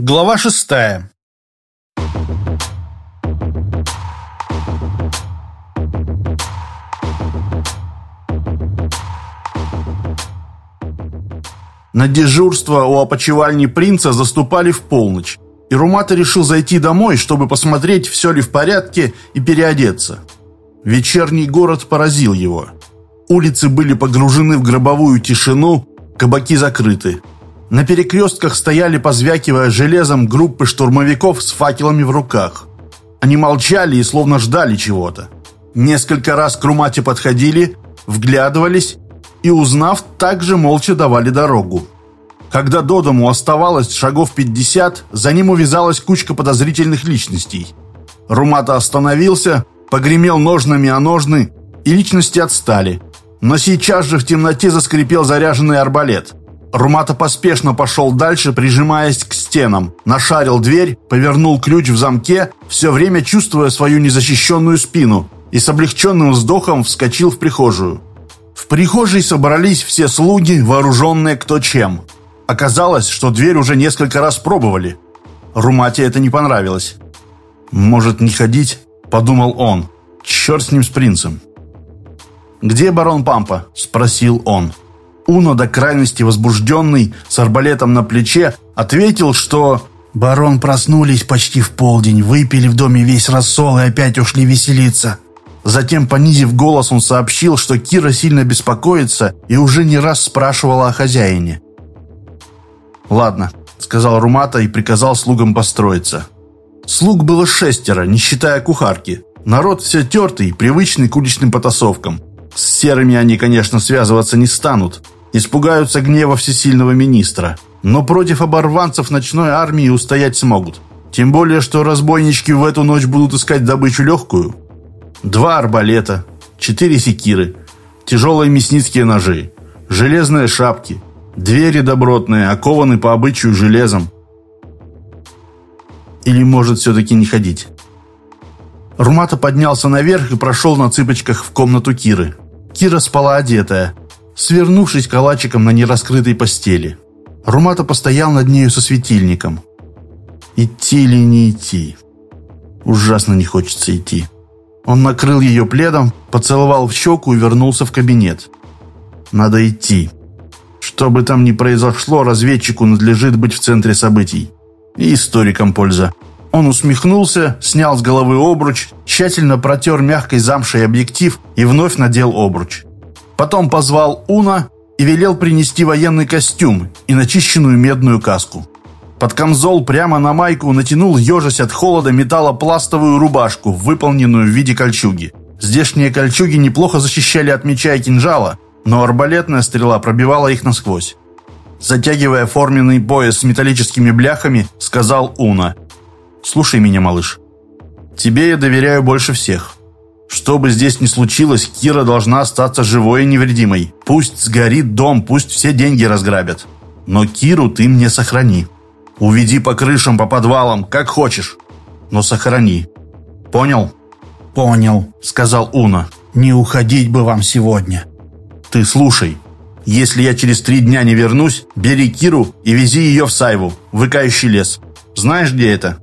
Глава шестая. На дежурство у опочивальни принца заступали в полночь, и Румата решил зайти домой, чтобы посмотреть, все ли в порядке, и переодеться. Вечерний город поразил его. Улицы были погружены в гробовую тишину, кабаки закрыты. На перекрестках стояли, позвякивая железом, группы штурмовиков с факелами в руках. Они молчали и словно ждали чего-то. Несколько раз к Румате подходили, вглядывались и, узнав, также молча давали дорогу. Когда до дому оставалось шагов 50, за ним увязалась кучка подозрительных личностей. Румата остановился, погремел ножнами о ножны, и личности отстали. Но сейчас же в темноте заскрипел заряженный арбалет. Румата поспешно пошел дальше, прижимаясь к стенам. Нашарил дверь, повернул ключ в замке, все время чувствуя свою незащищенную спину, и с облегченным вздохом вскочил в прихожую. В прихожей собрались все слуги, вооруженные кто чем. Оказалось, что дверь уже несколько раз пробовали. Румате это не понравилось. «Может, не ходить?» – подумал он. «Черт с ним, с принцем». «Где барон Пампа?» – спросил он. Уно, до крайности возбужденный, с арбалетом на плече, ответил, что... «Барон проснулись почти в полдень, выпили в доме весь рассол и опять ушли веселиться». Затем, понизив голос, он сообщил, что Кира сильно беспокоится и уже не раз спрашивала о хозяине. «Ладно», — сказал Румата и приказал слугам построиться. Слуг было шестеро, не считая кухарки. Народ все тертый, привычный к уличным потасовкам. С серыми они, конечно, связываться не станут, Испугаются гнева всесильного министра. Но против оборванцев ночной армии устоять смогут. Тем более, что разбойнички в эту ночь будут искать добычу легкую. Два арбалета, четыре секиры, тяжелые мясницкие ножи, железные шапки, двери добротные, окованы по обычаю железом. Или может все-таки не ходить? Румата поднялся наверх и прошел на цыпочках в комнату Киры. Кира спала одетая – свернувшись калачиком на нераскрытой постели. Румата постоял над нею со светильником. Идти или не идти? Ужасно не хочется идти. Он накрыл ее пледом, поцеловал в щеку и вернулся в кабинет. Надо идти. Что бы там ни произошло, разведчику надлежит быть в центре событий. И историкам польза. Он усмехнулся, снял с головы обруч, тщательно протер мягкой замшей объектив и вновь надел обруч. Потом позвал Уна и велел принести военный костюм и начищенную медную каску. Под камзол прямо на майку натянул, ежась от холода, металлопластовую рубашку, выполненную в виде кольчуги. Здешние кольчуги неплохо защищали от меча и кинжала, но арбалетная стрела пробивала их насквозь. Затягивая форменный пояс с металлическими бляхами, сказал Уна. «Слушай меня, малыш. Тебе я доверяю больше всех. Что бы здесь ни случилось, Кира должна остаться живой и невредимой. Пусть сгорит дом, пусть все деньги разграбят. Но Киру ты мне сохрани. Уведи по крышам, по подвалам, как хочешь. Но сохрани. Понял? Понял, сказал Уна. Не уходить бы вам сегодня. Ты слушай. Если я через три дня не вернусь, бери Киру и вези ее в Сайву, выкающий лес. Знаешь, где это?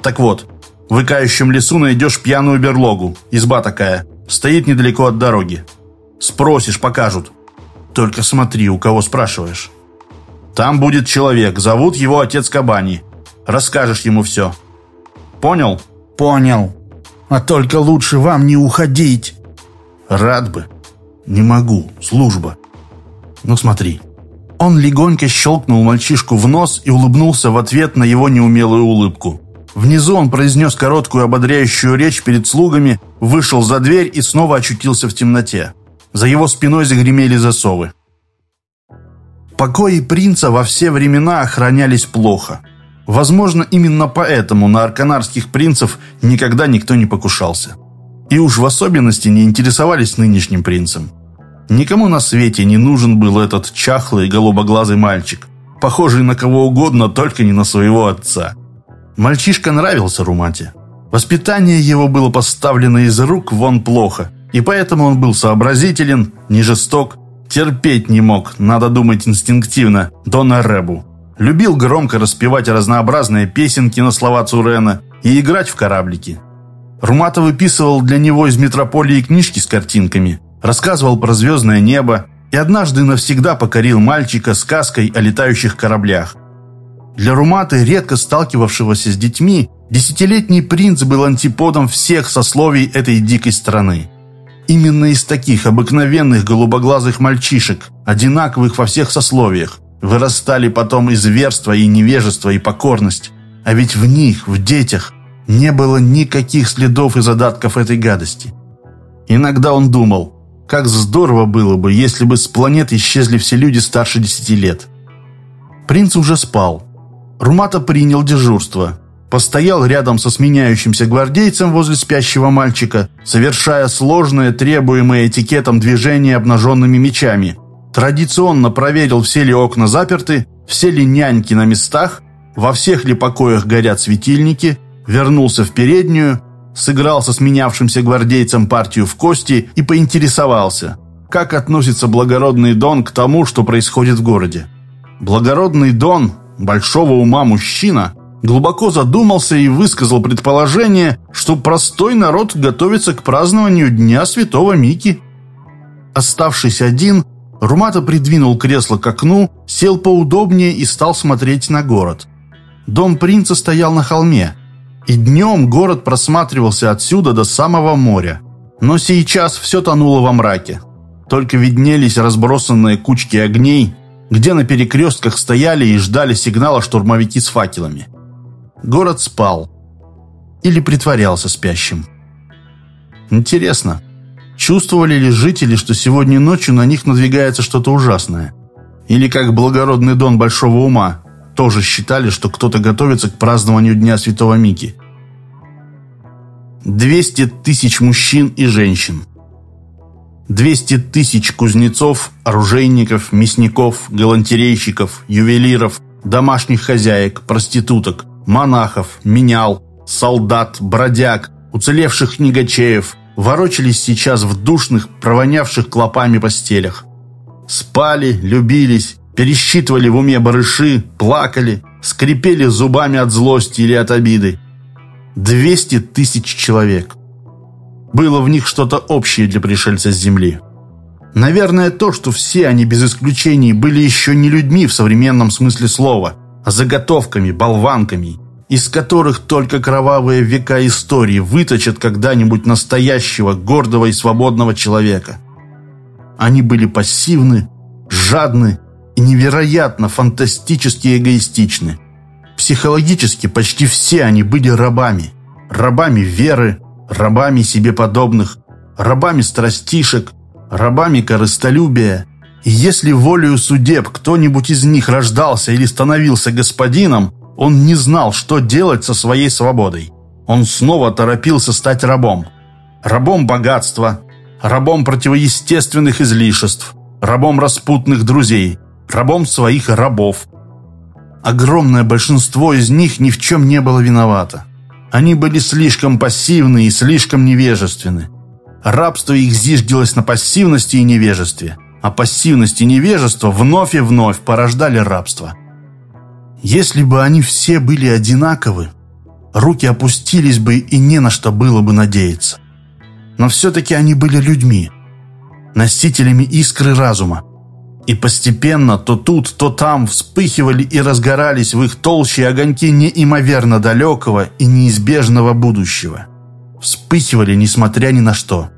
Так вот, в выкающем лесу найдешь пьяную берлогу. Изба такая. Стоит недалеко от дороги. Спросишь, покажут. Только смотри, у кого спрашиваешь. Там будет человек, зовут его отец Кабани. Расскажешь ему все. Понял? Понял. А только лучше вам не уходить. Рад бы. Не могу. Служба. Ну смотри. Он легонько щелкнул мальчишку в нос и улыбнулся в ответ на его неумелую улыбку. Внизу он произнес короткую ободряющую речь перед слугами, вышел за дверь и снова очутился в темноте. За его спиной загремели засовы. Покои принца во все времена охранялись плохо. Возможно, именно поэтому на арканарских принцев никогда никто не покушался. И уж в особенности не интересовались нынешним принцем. Никому на свете не нужен был этот чахлый голубоглазый мальчик, похожий на кого угодно, только не на своего отца – Мальчишка нравился Румате. Воспитание его было поставлено из рук вон плохо, и поэтому он был сообразителен, не жесток, терпеть не мог, надо думать инстинктивно, Дона Ребу. Любил громко распевать разнообразные песенки на слова Цурена и играть в кораблики. Румата выписывал для него из метрополии книжки с картинками, рассказывал про звездное небо и однажды навсегда покорил мальчика сказкой о летающих кораблях. Для Руматы, редко сталкивавшегося с детьми, десятилетний принц был антиподом всех сословий этой дикой страны. Именно из таких обыкновенных голубоглазых мальчишек, одинаковых во всех сословиях, вырастали потом и зверство, и невежество, и покорность. А ведь в них, в детях, не было никаких следов и задатков этой гадости. Иногда он думал, как здорово было бы, если бы с планеты исчезли все люди старше десяти лет. Принц уже спал. Румата принял дежурство. Постоял рядом со сменяющимся гвардейцем возле спящего мальчика, совершая сложное, требуемое этикетом движение обнаженными мечами. Традиционно проверил, все ли окна заперты, все ли няньки на местах, во всех ли покоях горят светильники, вернулся в переднюю, сыграл со сменявшимся гвардейцем партию в кости и поинтересовался, как относится благородный Дон к тому, что происходит в городе. Благородный Дон большого ума мужчина, глубоко задумался и высказал предположение, что простой народ готовится к празднованию Дня Святого Мики. Оставшись один, Румата придвинул кресло к окну, сел поудобнее и стал смотреть на город. Дом принца стоял на холме, и днем город просматривался отсюда до самого моря. Но сейчас все тонуло во мраке. Только виднелись разбросанные кучки огней, где на перекрестках стояли и ждали сигнала штурмовики с факелами. Город спал. Или притворялся спящим. Интересно, чувствовали ли жители, что сегодня ночью на них надвигается что-то ужасное? Или, как благородный Дон Большого Ума, тоже считали, что кто-то готовится к празднованию Дня Святого Мики? 200 тысяч мужчин и женщин – 200 тысяч кузнецов, оружейников, мясников, галантерейщиков, ювелиров, домашних хозяек, проституток, монахов, менял, солдат, бродяг, уцелевших книгачеев ворочались сейчас в душных, провонявших клопами постелях. Спали, любились, пересчитывали в уме барыши, плакали, скрипели зубами от злости или от обиды. 200 тысяч человек. Было в них что-то общее для пришельца с Земли. Наверное, то, что все они без исключений были еще не людьми в современном смысле слова, а заготовками, болванками, из которых только кровавые века истории выточат когда-нибудь настоящего, гордого и свободного человека. Они были пассивны, жадны и невероятно фантастически эгоистичны. Психологически почти все они были рабами. Рабами веры, рабами себе подобных, рабами страстишек, рабами корыстолюбия. И если волею судеб кто-нибудь из них рождался или становился господином, он не знал, что делать со своей свободой. Он снова торопился стать рабом. Рабом богатства, рабом противоестественных излишеств, рабом распутных друзей, рабом своих рабов. Огромное большинство из них ни в чем не было виновато. Они были слишком пассивны и слишком невежественны. Рабство их зиждилось на пассивности и невежестве, а пассивность и невежество вновь и вновь порождали рабство. Если бы они все были одинаковы, руки опустились бы и не на что было бы надеяться. Но все-таки они были людьми, носителями искры разума, и постепенно то тут, то там вспыхивали и разгорались в их толще огоньки неимоверно далекого и неизбежного будущего. Вспыхивали, несмотря ни на что.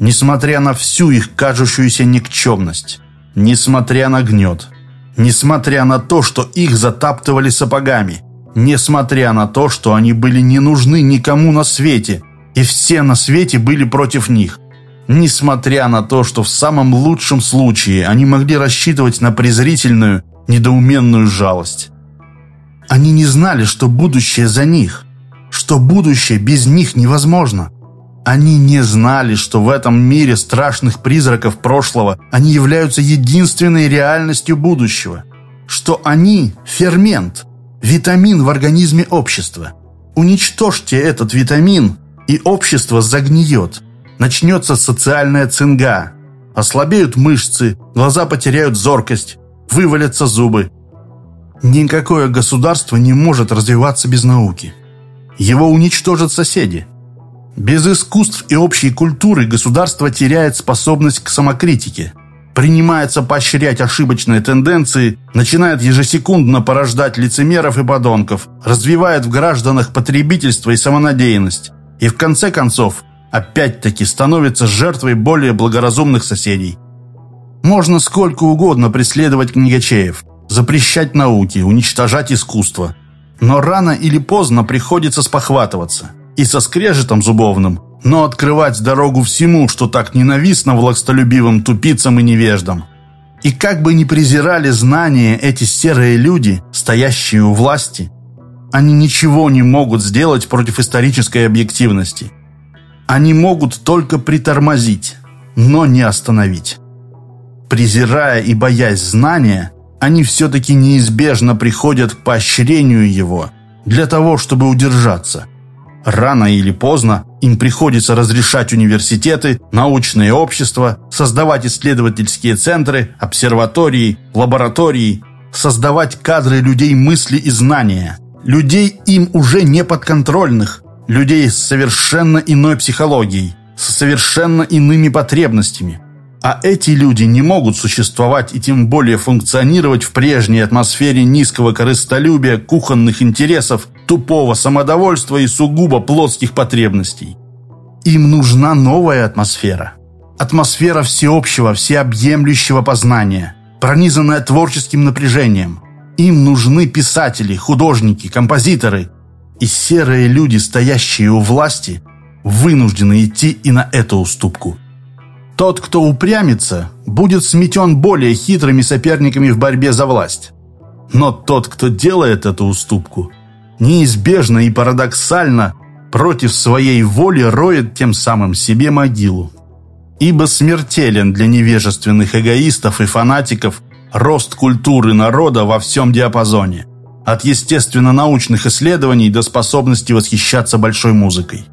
Несмотря на всю их кажущуюся никчемность. Несмотря на гнет. Несмотря на то, что их затаптывали сапогами. Несмотря на то, что они были не нужны никому на свете. И все на свете были против них – Несмотря на то, что в самом лучшем случае они могли рассчитывать на презрительную, недоуменную жалость. Они не знали, что будущее за них, что будущее без них невозможно. Они не знали, что в этом мире страшных призраков прошлого они являются единственной реальностью будущего, что они – фермент, витамин в организме общества. Уничтожьте этот витамин, и общество загниет – Начнется социальная цинга. Ослабеют мышцы, глаза потеряют зоркость, вывалятся зубы. Никакое государство не может развиваться без науки. Его уничтожат соседи. Без искусств и общей культуры государство теряет способность к самокритике, принимается поощрять ошибочные тенденции, начинает ежесекундно порождать лицемеров и подонков, развивает в гражданах потребительство и самонадеянность, и в конце концов, опять-таки становится жертвой более благоразумных соседей. Можно сколько угодно преследовать книгачеев, запрещать науки, уничтожать искусство. Но рано или поздно приходится спохватываться. И со скрежетом зубовным, но открывать дорогу всему, что так ненавистно властолюбивым тупицам и невеждам. И как бы ни презирали знания эти серые люди, стоящие у власти, они ничего не могут сделать против исторической объективности. Они могут только притормозить, но не остановить. Презирая и боясь знания, они все-таки неизбежно приходят к поощрению его для того, чтобы удержаться. Рано или поздно им приходится разрешать университеты, научные общества, создавать исследовательские центры, обсерватории, лаборатории, создавать кадры людей мысли и знания, людей им уже не подконтрольных, людей с совершенно иной психологией, с совершенно иными потребностями – а эти люди не могут существовать и тем более функционировать в прежней атмосфере низкого корыстолюбия, кухонных интересов, тупого самодовольства и сугубо плотских потребностей. Им нужна новая атмосфера. Атмосфера всеобщего, всеобъемлющего познания, пронизанная творческим напряжением. Им нужны писатели, художники, композиторы. И серые люди, стоящие у власти, вынуждены идти и на эту уступку – тот, кто упрямится, будет сметен более хитрыми соперниками в борьбе за власть. Но тот, кто делает эту уступку, неизбежно и парадоксально против своей воли роет тем самым себе могилу. Ибо смертелен для невежественных эгоистов и фанатиков рост культуры народа во всем диапазоне, от естественно-научных исследований до способности восхищаться большой музыкой.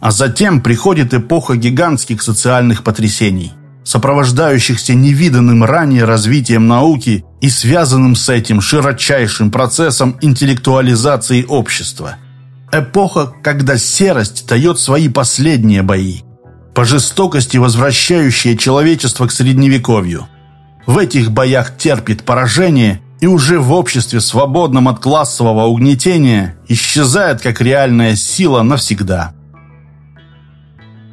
А затем приходит эпоха гигантских социальных потрясений, сопровождающихся невиданным ранее развитием науки и связанным с этим широчайшим процессом интеллектуализации общества. Эпоха, когда серость дает свои последние бои, по жестокости возвращающая человечество к средневековью. В этих боях терпит поражение и уже в обществе, свободном от классового угнетения, исчезает как реальная сила навсегда.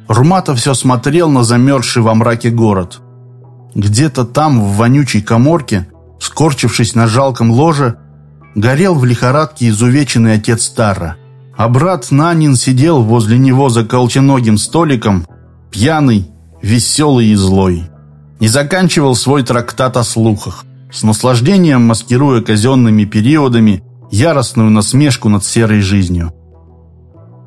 Румата все смотрел на замерзший во мраке город. Где-то там, в вонючей коморке, скорчившись на жалком ложе, горел в лихорадке изувеченный отец Тара. А брат Нанин сидел возле него за колченогим столиком, пьяный, веселый и злой. И заканчивал свой трактат о слухах, с наслаждением маскируя казенными периодами яростную насмешку над серой жизнью.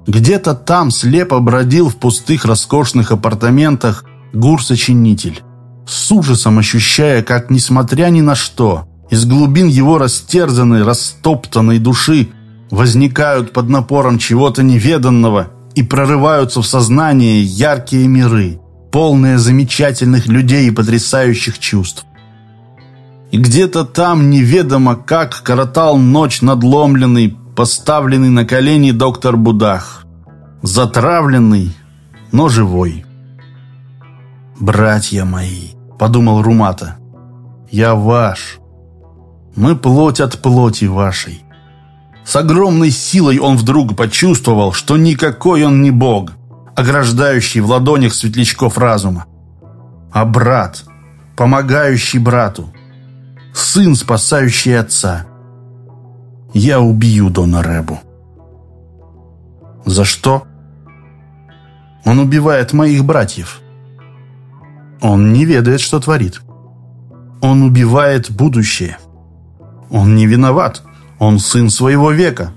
Где-то там слепо бродил в пустых роскошных апартаментах гур-сочинитель, с ужасом ощущая, как, несмотря ни на что, из глубин его растерзанной, растоптанной души возникают под напором чего-то неведанного и прорываются в сознание яркие миры, полные замечательных людей и потрясающих чувств. И где-то там неведомо как коротал ночь надломленный, поставленный на колени доктор Будах. Затравленный, но живой. «Братья мои», — подумал Румата, — «я ваш. Мы плоть от плоти вашей». С огромной силой он вдруг почувствовал, что никакой он не бог, ограждающий в ладонях светлячков разума, а брат, помогающий брату, сын, спасающий отца. Я убью Дона Ребу. За что? Он убивает моих братьев. Он не ведает, что творит. Он убивает будущее. Он не виноват. Он сын своего века.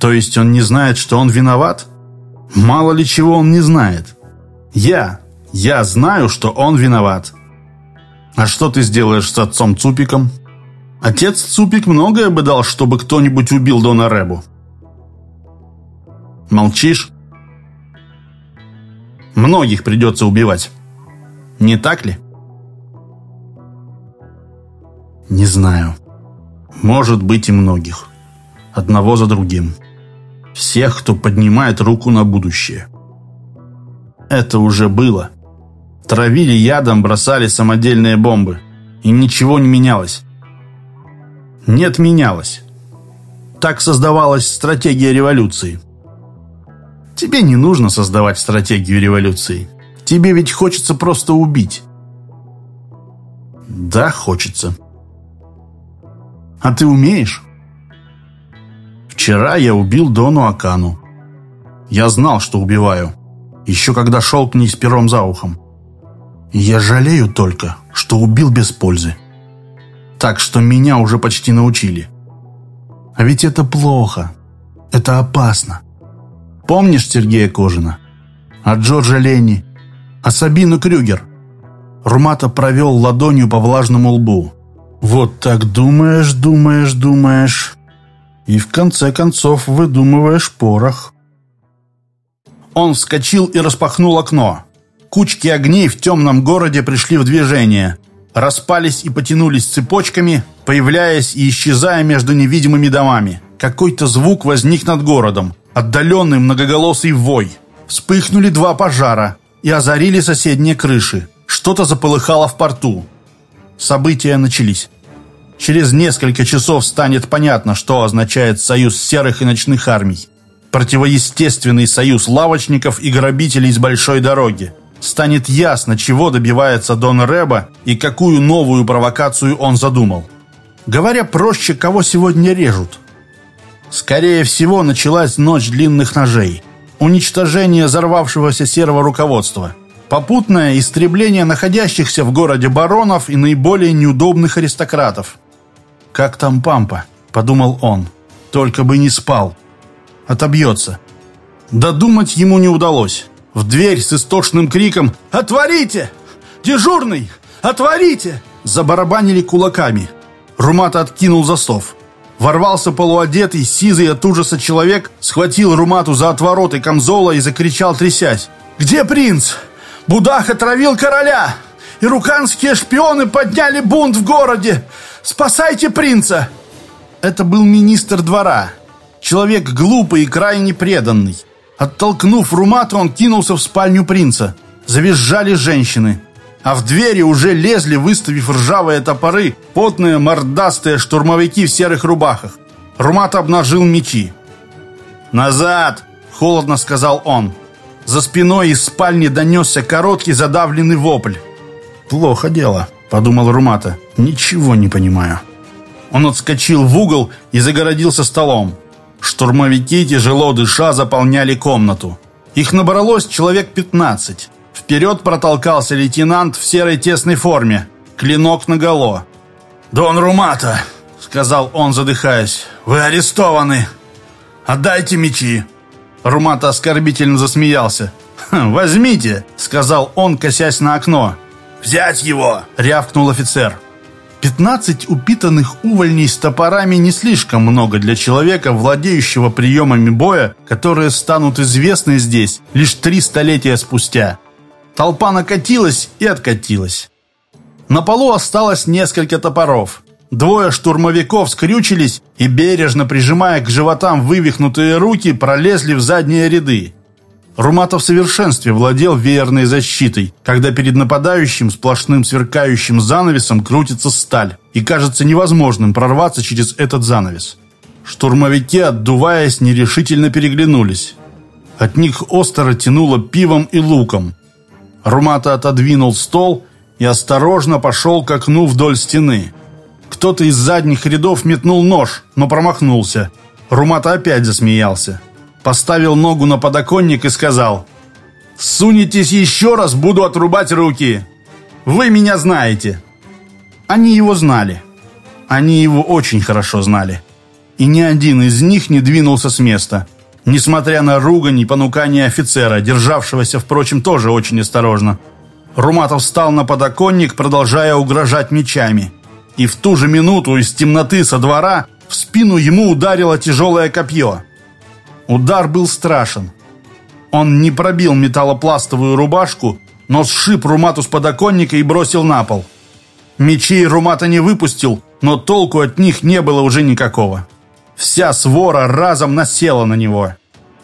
То есть он не знает, что он виноват? Мало ли чего он не знает. Я, я знаю, что он виноват. А что ты сделаешь с отцом Цупиком? Отец Цупик многое бы дал, чтобы кто-нибудь убил Дона Ребу. Молчишь? Многих придется убивать. Не так ли? Не знаю. Может быть и многих. Одного за другим. Всех, кто поднимает руку на будущее. Это уже было. Травили ядом, бросали самодельные бомбы. И ничего не менялось. Нет, менялось. Так создавалась стратегия революции. Тебе не нужно создавать стратегию революции. Тебе ведь хочется просто убить. Да, хочется. А ты умеешь? Вчера я убил Дону Акану. Я знал, что убиваю. Еще когда шел к ней с пером за ухом. Я жалею только, что убил без пользы. Так что меня уже почти научили. А ведь это плохо. Это опасно. Помнишь Сергея Кожина? А Джорджа Ленни? А Сабину Крюгер? Румата провел ладонью по влажному лбу. Вот так думаешь, думаешь, думаешь. И в конце концов выдумываешь порох. Он вскочил и распахнул окно. Кучки огней в темном городе пришли в движение. Распались и потянулись цепочками, появляясь и исчезая между невидимыми домами. Какой-то звук возник над городом. Отдаленный многоголосый вой. Вспыхнули два пожара и озарили соседние крыши. Что-то заполыхало в порту. События начались. Через несколько часов станет понятно, что означает союз серых и ночных армий. Противоестественный союз лавочников и грабителей с большой дороги станет ясно, чего добивается Дон Рэба и какую новую провокацию он задумал. Говоря проще, кого сегодня режут. Скорее всего, началась ночь длинных ножей. Уничтожение взорвавшегося серого руководства. Попутное истребление находящихся в городе баронов и наиболее неудобных аристократов. «Как там Пампа?» – подумал он. «Только бы не спал. Отобьется». Додумать ему не удалось. В дверь с истошным криком «Отворите! Дежурный! Отворите!» Забарабанили кулаками. Румат откинул засов. Ворвался полуодетый, сизый от ужаса человек, схватил Румату за отвороты камзола и закричал, трясясь. «Где принц? Будах отравил короля! Ируканские шпионы подняли бунт в городе! Спасайте принца!» Это был министр двора. Человек глупый и крайне преданный. Оттолкнув Румата, он кинулся в спальню принца. Завизжали женщины. А в двери уже лезли, выставив ржавые топоры, потные мордастые штурмовики в серых рубахах. Румат обнажил мечи. «Назад!» – холодно сказал он. За спиной из спальни донесся короткий задавленный вопль. «Плохо дело», – подумал Румата. «Ничего не понимаю». Он отскочил в угол и загородился столом. Штурмовики, тяжело дыша, заполняли комнату. Их набралось человек 15. Вперед протолкался лейтенант в серой тесной форме, клинок наголо. «Дон Румата», — сказал он, задыхаясь, — «вы арестованы. Отдайте мечи». Румата оскорбительно засмеялся. «Хм, «Возьмите», — сказал он, косясь на окно. «Взять его!» — рявкнул офицер. Пятнадцать упитанных увольней с топорами не слишком много для человека, владеющего приемами боя, которые станут известны здесь лишь три столетия спустя. Толпа накатилась и откатилась. На полу осталось несколько топоров. Двое штурмовиков скрючились и, бережно прижимая к животам вывихнутые руки, пролезли в задние ряды. Руматов в совершенстве владел веерной защитой, когда перед нападающим сплошным сверкающим занавесом крутится сталь, и кажется невозможным прорваться через этот занавес. Штурмовики, отдуваясь, нерешительно переглянулись. От них остро тянуло пивом и луком. Румата отодвинул стол и осторожно пошел к окну вдоль стены. Кто-то из задних рядов метнул нож, но промахнулся. Румата опять засмеялся поставил ногу на подоконник и сказал «Сунетесь еще раз, буду отрубать руки! Вы меня знаете!» Они его знали. Они его очень хорошо знали. И ни один из них не двинулся с места, несмотря на ругань и понукание офицера, державшегося, впрочем, тоже очень осторожно. Руматов встал на подоконник, продолжая угрожать мечами. И в ту же минуту из темноты со двора в спину ему ударило тяжелое копье – Удар был страшен. Он не пробил металлопластовую рубашку, но сшиб Румату с подоконника и бросил на пол. Мечей Румата не выпустил, но толку от них не было уже никакого. Вся свора разом насела на него.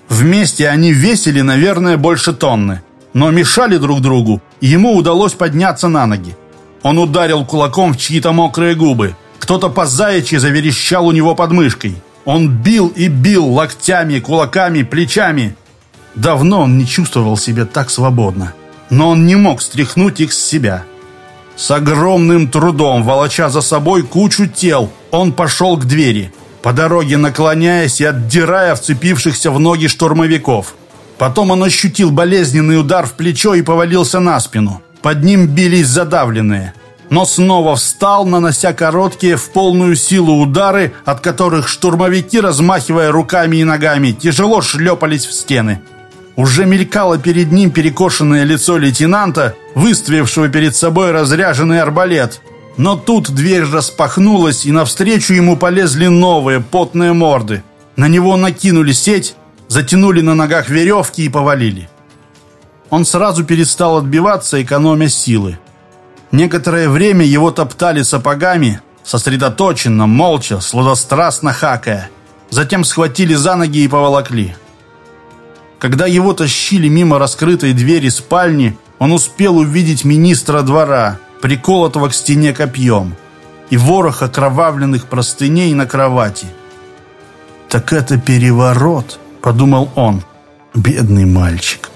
Вместе они весили, наверное, больше тонны, но мешали друг другу, ему удалось подняться на ноги. Он ударил кулаком в чьи-то мокрые губы. Кто-то по заячьи заверещал у него под мышкой. Он бил и бил локтями, кулаками, плечами. Давно он не чувствовал себя так свободно. Но он не мог стряхнуть их с себя. С огромным трудом, волоча за собой кучу тел, он пошел к двери, по дороге наклоняясь и отдирая вцепившихся в ноги штурмовиков. Потом он ощутил болезненный удар в плечо и повалился на спину. Под ним бились задавленные. Но снова встал, нанося короткие в полную силу удары, от которых штурмовики, размахивая руками и ногами, тяжело шлепались в стены. Уже мелькало перед ним перекошенное лицо лейтенанта, выставившего перед собой разряженный арбалет. Но тут дверь распахнулась, и навстречу ему полезли новые потные морды. На него накинули сеть, затянули на ногах веревки и повалили. Он сразу перестал отбиваться, экономя силы. Некоторое время его топтали сапогами, сосредоточенно, молча, сладострастно хакая. Затем схватили за ноги и поволокли. Когда его тащили мимо раскрытой двери спальни, он успел увидеть министра двора, приколотого к стене копьем, и ворох окровавленных простыней на кровати. «Так это переворот», — подумал он, — «бедный мальчик».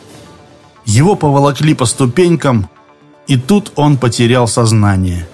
Его поволокли по ступенькам, и тут он потерял сознание.